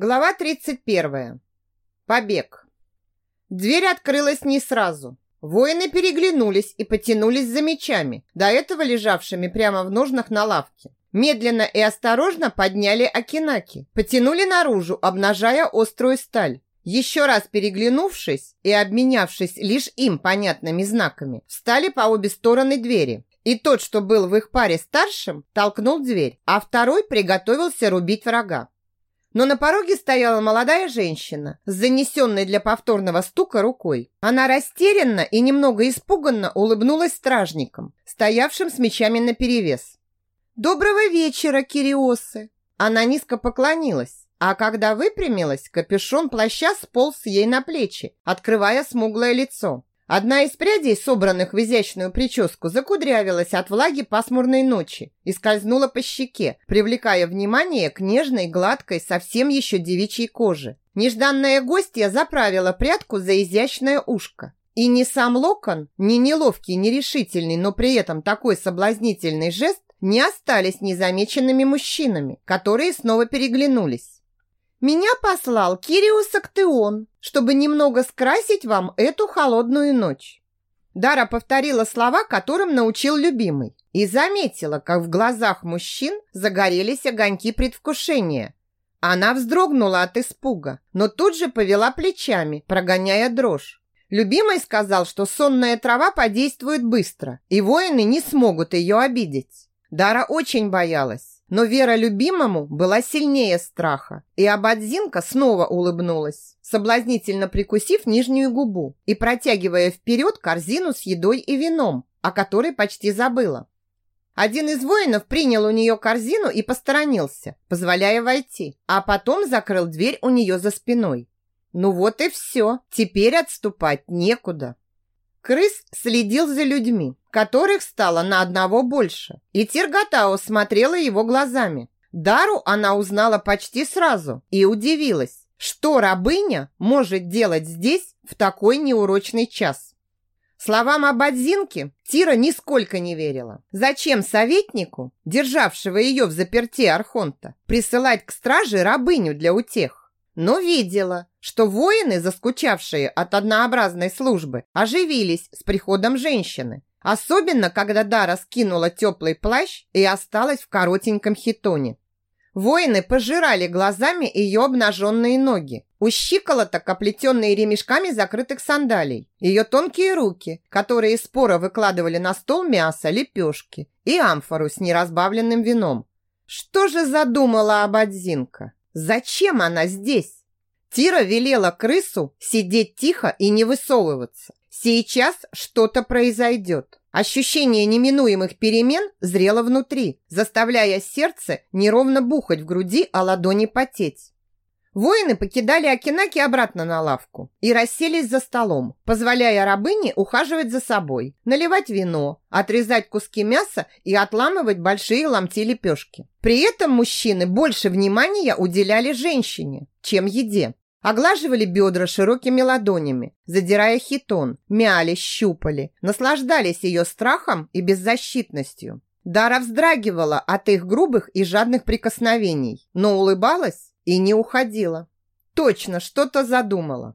Глава 31. Побег. Дверь открылась не сразу. Воины переглянулись и потянулись за мечами, до этого лежавшими прямо в ножнах на лавке. Медленно и осторожно подняли окинаки, потянули наружу, обнажая острую сталь. Еще раз переглянувшись и обменявшись лишь им понятными знаками, встали по обе стороны двери. И тот, что был в их паре старшим, толкнул дверь, а второй приготовился рубить врага. Но на пороге стояла молодая женщина с занесенной для повторного стука рукой. Она растерянно и немного испуганно улыбнулась стражникам, стоявшим с мечами наперевес. «Доброго вечера, Кириосы!» Она низко поклонилась, а когда выпрямилась, капюшон плаща сполз ей на плечи, открывая смуглое лицо. Одна из прядей, собранных в изящную прическу, закудрявилась от влаги пасмурной ночи и скользнула по щеке, привлекая внимание к нежной, гладкой, совсем еще девичьей коже. Нежданная гостья заправила прядку за изящное ушко. И ни сам локон, ни неловкий, нерешительный, но при этом такой соблазнительный жест не остались незамеченными мужчинами, которые снова переглянулись. Меня послал Кириус Актеон, чтобы немного скрасить вам эту холодную ночь. Дара повторила слова, которым научил любимый, и заметила, как в глазах мужчин загорелись огоньки предвкушения. Она вздрогнула от испуга, но тут же повела плечами, прогоняя дрожь. Любимый сказал, что сонная трава подействует быстро, и воины не смогут ее обидеть. Дара очень боялась. Но вера любимому была сильнее страха, и Абадзинка снова улыбнулась, соблазнительно прикусив нижнюю губу и протягивая вперед корзину с едой и вином, о которой почти забыла. Один из воинов принял у нее корзину и посторонился, позволяя войти, а потом закрыл дверь у нее за спиной. Ну вот и все, теперь отступать некуда. Крыс следил за людьми, которых стало на одного больше, и Тиргатао смотрела его глазами. Дару она узнала почти сразу и удивилась, что рабыня может делать здесь в такой неурочный час. Словам об Адзинке Тира нисколько не верила. Зачем советнику, державшего ее в заперти Архонта, присылать к страже рабыню для утех? но видела, что воины, заскучавшие от однообразной службы, оживились с приходом женщины. Особенно, когда Дара скинула теплый плащ и осталась в коротеньком хитоне. Воины пожирали глазами ее обнаженные ноги, у щиколоток, оплетенные ремешками закрытых сандалий, ее тонкие руки, которые споро выкладывали на стол мясо, лепешки и амфору с неразбавленным вином. Что же задумала Абадзинка? Зачем она здесь? Тира велела крысу сидеть тихо и не высовываться. Сейчас что-то произойдет. Ощущение неминуемых перемен зрело внутри, заставляя сердце неровно бухать в груди, а ладони потеть. Воины покидали Акинаки обратно на лавку и расселись за столом, позволяя рабыне ухаживать за собой, наливать вино, отрезать куски мяса и отламывать большие ломти лепешки. При этом мужчины больше внимания уделяли женщине, чем еде. Оглаживали бедра широкими ладонями, задирая хитон, мяли, щупали, наслаждались ее страхом и беззащитностью. Дара вздрагивала от их грубых и жадных прикосновений, но улыбалась и не уходила. Точно что-то задумала.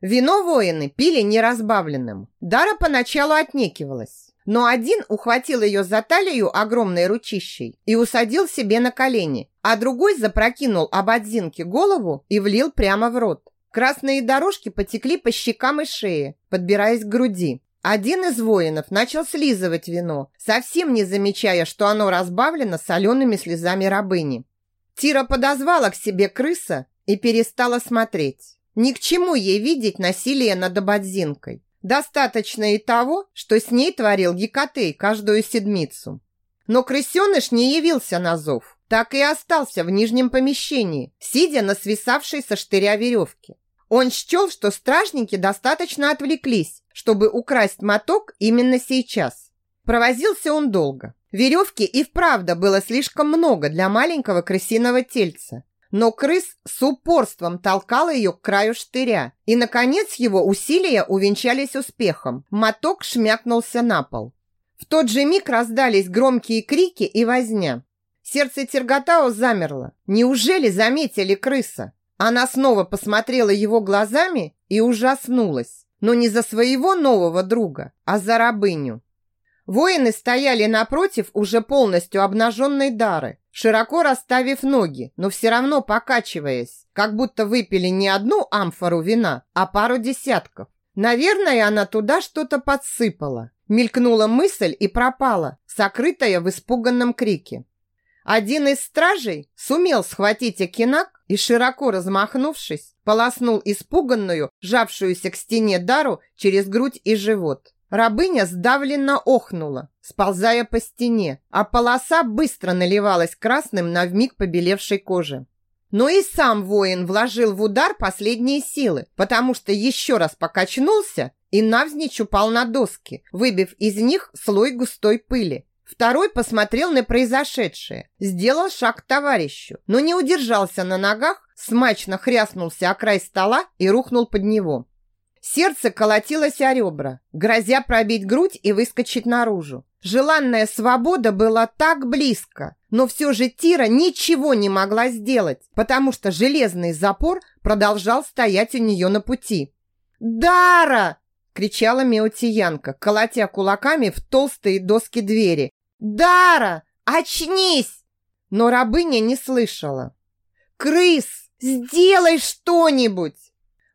Вино воины пили неразбавленным. Дара поначалу отнекивалась. Но один ухватил ее за талию огромной ручищей и усадил себе на колени, а другой запрокинул об отзинке голову и влил прямо в рот. Красные дорожки потекли по щекам и шее, подбираясь к груди. Один из воинов начал слизывать вино, совсем не замечая, что оно разбавлено солеными слезами рабыни. Тира подозвала к себе крыса и перестала смотреть. Ни к чему ей видеть насилие над Абадзинкой. Достаточно и того, что с ней творил Гекатей каждую седмицу. Но крысеныш не явился на зов, так и остался в нижнем помещении, сидя на свисавшей со штыря веревке. Он счел, что стражники достаточно отвлеклись, чтобы украсть моток именно сейчас. Провозился он долго. Веревки и вправду было слишком много для маленького крысиного тельца. Но крыс с упорством толкал ее к краю штыря. И, наконец, его усилия увенчались успехом. Моток шмякнулся на пол. В тот же миг раздались громкие крики и возня. Сердце Терготао замерло. Неужели заметили крыса? Она снова посмотрела его глазами и ужаснулась. Но не за своего нового друга, а за рабыню. Воины стояли напротив уже полностью обнаженной Дары, широко расставив ноги, но все равно покачиваясь, как будто выпили не одну амфору вина, а пару десятков. Наверное, она туда что-то подсыпала. Мелькнула мысль и пропала, сокрытая в испуганном крике. Один из стражей сумел схватить Акинак и, широко размахнувшись, полоснул испуганную, жавшуюся к стене Дару через грудь и живот. Рабыня сдавленно охнула, сползая по стене, а полоса быстро наливалась красным на вмиг побелевшей коже. Но и сам воин вложил в удар последние силы, потому что еще раз покачнулся и навзничь упал на доски, выбив из них слой густой пыли. Второй посмотрел на произошедшее, сделал шаг к товарищу, но не удержался на ногах, смачно хряснулся о край стола и рухнул под него. Сердце колотилось о ребра, грозя пробить грудь и выскочить наружу. Желанная свобода была так близко, но все же Тира ничего не могла сделать, потому что железный запор продолжал стоять у нее на пути. «Дара!» – кричала Меотиянка, колотя кулаками в толстые доски двери. «Дара! Очнись!» Но рабыня не слышала. «Крыс, сделай что-нибудь!»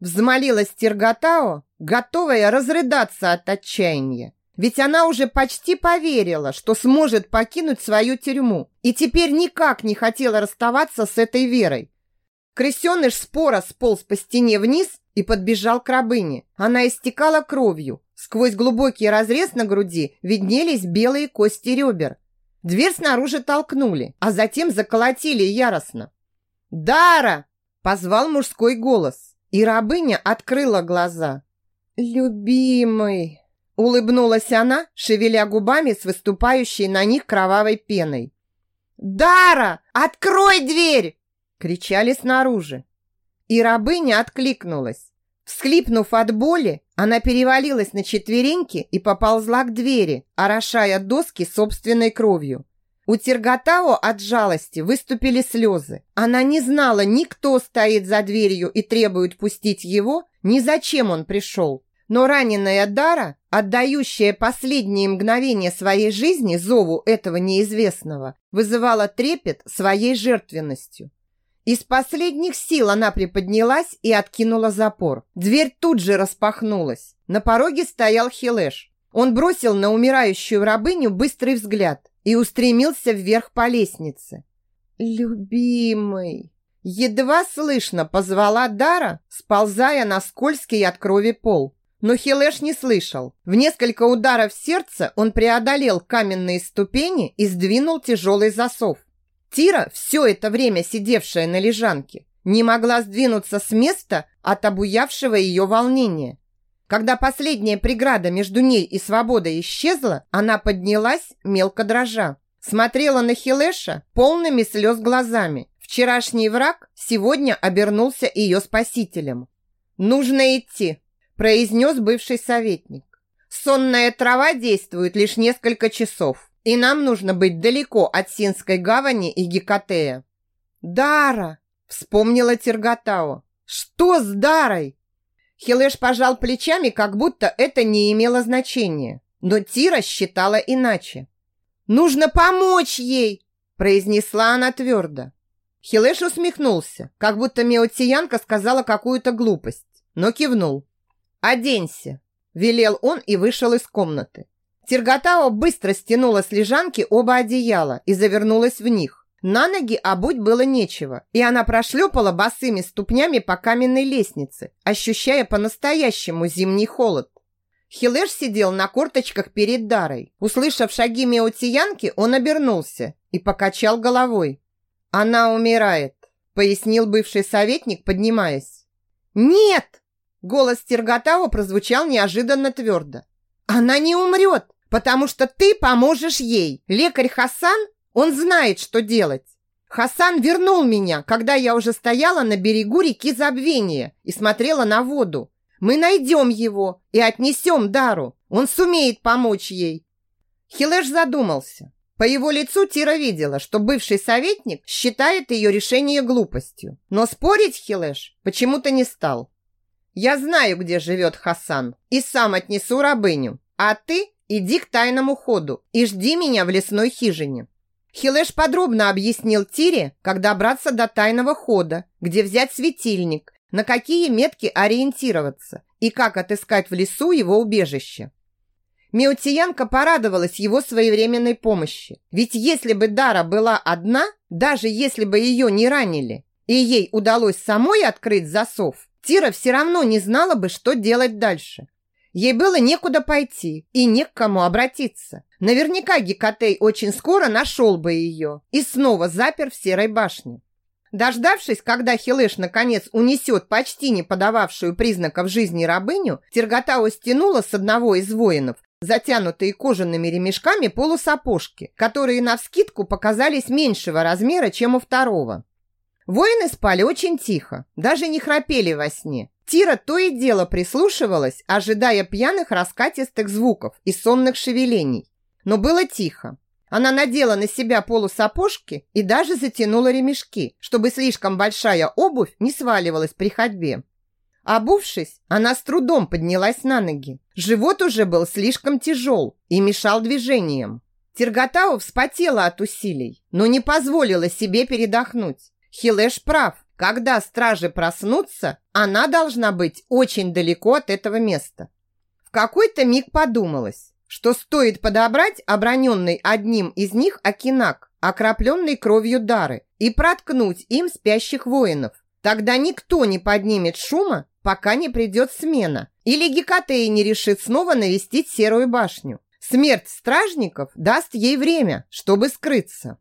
Взмолилась Тиргатао, готовая разрыдаться от отчаяния. Ведь она уже почти поверила, что сможет покинуть свою тюрьму, и теперь никак не хотела расставаться с этой верой. Крысеныш спора сполз по стене вниз и подбежал к рабыне. Она истекала кровью. Сквозь глубокий разрез на груди виднелись белые кости ребер. Дверь снаружи толкнули, а затем заколотили яростно. «Дара!» – позвал мужской голос. И рабыня открыла глаза. «Любимый!» Улыбнулась она, шевеля губами с выступающей на них кровавой пеной. «Дара, открой дверь!» Кричали снаружи. И рабыня откликнулась. Всхлипнув от боли, она перевалилась на четвереньки и поползла к двери, орошая доски собственной кровью. У Терготао от жалости выступили слезы. Она не знала ни кто стоит за дверью и требует пустить его, ни зачем он пришел. Но раненая Дара, отдающая последние мгновения своей жизни зову этого неизвестного, вызывала трепет своей жертвенностью. Из последних сил она приподнялась и откинула запор. Дверь тут же распахнулась. На пороге стоял Хилеш. Он бросил на умирающую рабыню быстрый взгляд и устремился вверх по лестнице. «Любимый!» Едва слышно позвала Дара, сползая на скользкий от крови пол. Но Хилеш не слышал. В несколько ударов сердца он преодолел каменные ступени и сдвинул тяжелый засов. Тира, все это время сидевшая на лежанке, не могла сдвинуться с места от обуявшего ее волнения. Когда последняя преграда между ней и свободой исчезла, она поднялась, мелко дрожа. Смотрела на Хилеша полными слез глазами. Вчерашний враг сегодня обернулся ее спасителем. «Нужно идти», – произнес бывший советник. «Сонная трава действует лишь несколько часов, и нам нужно быть далеко от Синской гавани и Гекатея». «Дара!» – вспомнила Терготао. «Что с Дарой?» Хилеш пожал плечами, как будто это не имело значения. Но Тира считала иначе. «Нужно помочь ей!» произнесла она твердо. Хилеш усмехнулся, как будто Меотиянка сказала какую-то глупость, но кивнул. «Оденься!» велел он и вышел из комнаты. Тиргатао быстро стянула с лежанки оба одеяла и завернулась в них. На ноги обуть было нечего, и она прошлепала босыми ступнями по каменной лестнице, ощущая по-настоящему зимний холод. Хилеш сидел на корточках перед Дарой. Услышав шаги Меотиянки, он обернулся и покачал головой. «Она умирает», — пояснил бывший советник, поднимаясь. «Нет!» — голос Терготао прозвучал неожиданно твердо. «Она не умрет, потому что ты поможешь ей. Лекарь Хасан он знает, что делать. Хасан вернул меня, когда я уже стояла на берегу реки Забвения и смотрела на воду. Мы найдем его и отнесем Дару. Он сумеет помочь ей. Хилеш задумался. По его лицу Тира видела, что бывший советник считает ее решение глупостью. Но спорить Хилеш почему-то не стал. «Я знаю, где живет Хасан, и сам отнесу рабыню. А ты иди к тайному ходу и жди меня в лесной хижине». Хилеш подробно объяснил Тире, как добраться до тайного хода, где взять светильник, на какие метки ориентироваться и как отыскать в лесу его убежище. Меутиянка порадовалась его своевременной помощи. Ведь если бы Дара была одна, даже если бы ее не ранили, и ей удалось самой открыть засов, Тира все равно не знала бы, что делать дальше. Ей было некуда пойти и не к кому обратиться. Наверняка Гекатей очень скоро нашел бы ее и снова запер в серой башне. Дождавшись, когда Хилеш наконец унесет почти не подававшую признаков жизни рабыню, Терготау стянула с одного из воинов затянутые кожаными ремешками полусапожки, которые навскидку показались меньшего размера, чем у второго. Воины спали очень тихо, даже не храпели во сне. Тира то и дело прислушивалась, ожидая пьяных раскатистых звуков и сонных шевелений. Но было тихо. Она надела на себя полусапожки и даже затянула ремешки, чтобы слишком большая обувь не сваливалась при ходьбе. Обувшись, она с трудом поднялась на ноги. Живот уже был слишком тяжел и мешал движениям. Терготау вспотела от усилий, но не позволила себе передохнуть. Хилеш прав. Когда стражи проснутся, она должна быть очень далеко от этого места. В какой-то миг подумалось, что стоит подобрать оброненный одним из них окинак, окропленный кровью дары, и проткнуть им спящих воинов. Тогда никто не поднимет шума пока не придет смена, или Гекатея не решит снова навестить Серую башню. Смерть стражников даст ей время, чтобы скрыться.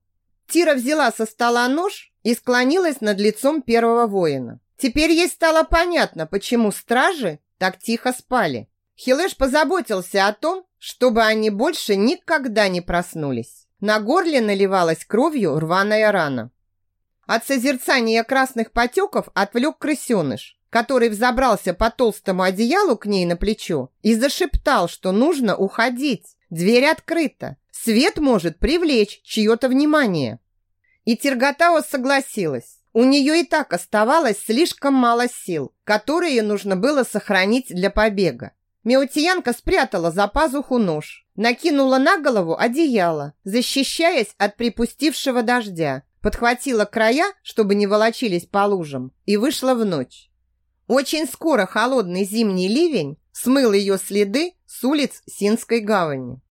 Тира взяла со стола нож и склонилась над лицом первого воина. Теперь ей стало понятно, почему стражи так тихо спали. Хилеш позаботился о том, чтобы они больше никогда не проснулись. На горле наливалась кровью рваная рана. От созерцания красных потеков отвлек крысеныш который взобрался по толстому одеялу к ней на плечо и зашептал, что нужно уходить. Дверь открыта. Свет может привлечь чье-то внимание. И Терготао согласилась. У нее и так оставалось слишком мало сил, которые нужно было сохранить для побега. Меутиянка спрятала за пазуху нож, накинула на голову одеяло, защищаясь от припустившего дождя, подхватила края, чтобы не волочились по лужам, и вышла в ночь. Очень скоро холодный зимний ливень смыл ее следы с улиц Синской гавани.